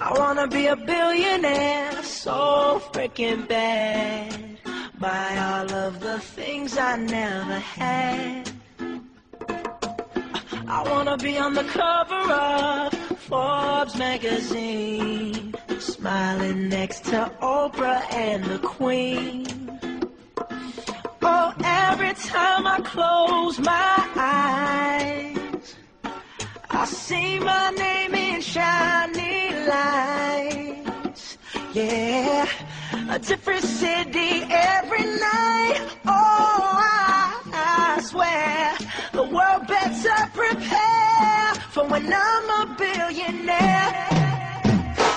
I wanna be a billionaire, so freaking bad. Buy all of the things I never had. I wanna be on the cover of Forbes magazine, smiling next to Oprah and the Queen. Oh, every time I close my eyes, I see my name in shining lights. Yeah, a different city every night. Oh, I, I swear the world better prepare for when I'm a billionaire.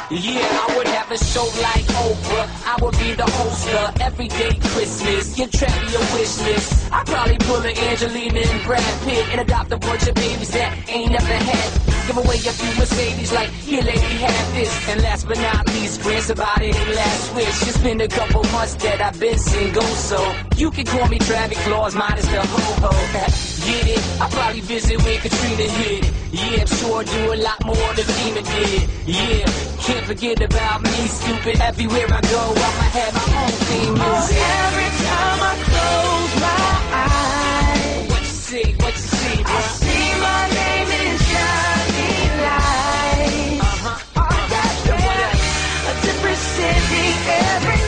Yeah, I would have a show like Oprah. I would be the host of Everyday Christmas. Give Travie your wish list. I'd probably pull an Angelina and Brad Pitt and adopt a bunch of babies that ain't never had. Give away a few Mercedes like, here lady, have this. And last but not least, grant somebody their last wish. It's been a couple months that I've been single, so you can call me Travie Claus minus the ho-ho. Get it? I probably visit where Katrina hit it. Yeah, I'm sure I do a lot more than FEMA did. Yeah, can't forget about me, stupid. Everywhere I go, I'ma have my own theme music. Oh, music. every time I close my eyes, What you see? What you see, bro? City every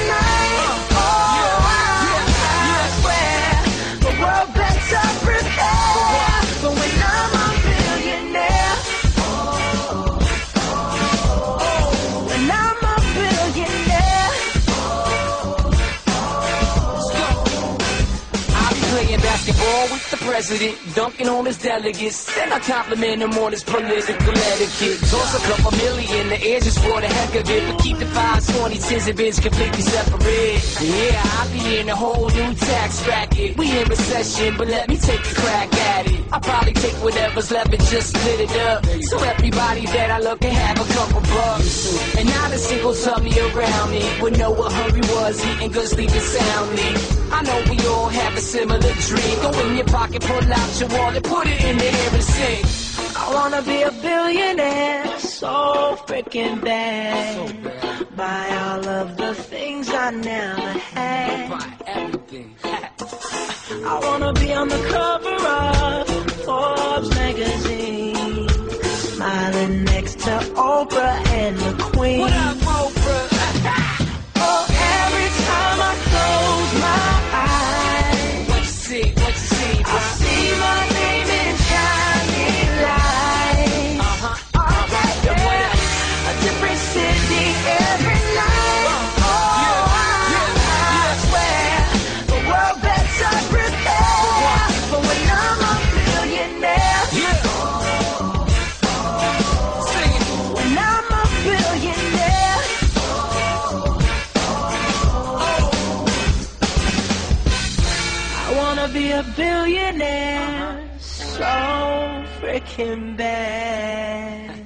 playing basketball with the president, dunking on his delegates. Then I compliment him on his political etiquette. Toss a couple million, the air just for the heck of it. But keep the fives, twenty, tens, and bins completely separate. Yeah, I'll be in a whole new tax bracket. We in recession, but let me take a crack at it. I'll probably take whatever's left and just split it up. So everybody that I look can have a couple bucks. And not a single tummy around me would know what hungry was, eating good, sleeping soundly. I know we all have a similar dream. Go in your pocket, pull out your wallet, put it in the air and sing. I wanna be a billionaire, so freaking bad. Buy all of the things I never had. Buy everything. I wanna be on the cover of Forbes magazine, smiling next to Oprah and the Queen. what up, Oprah? A billionaire so freaking bad.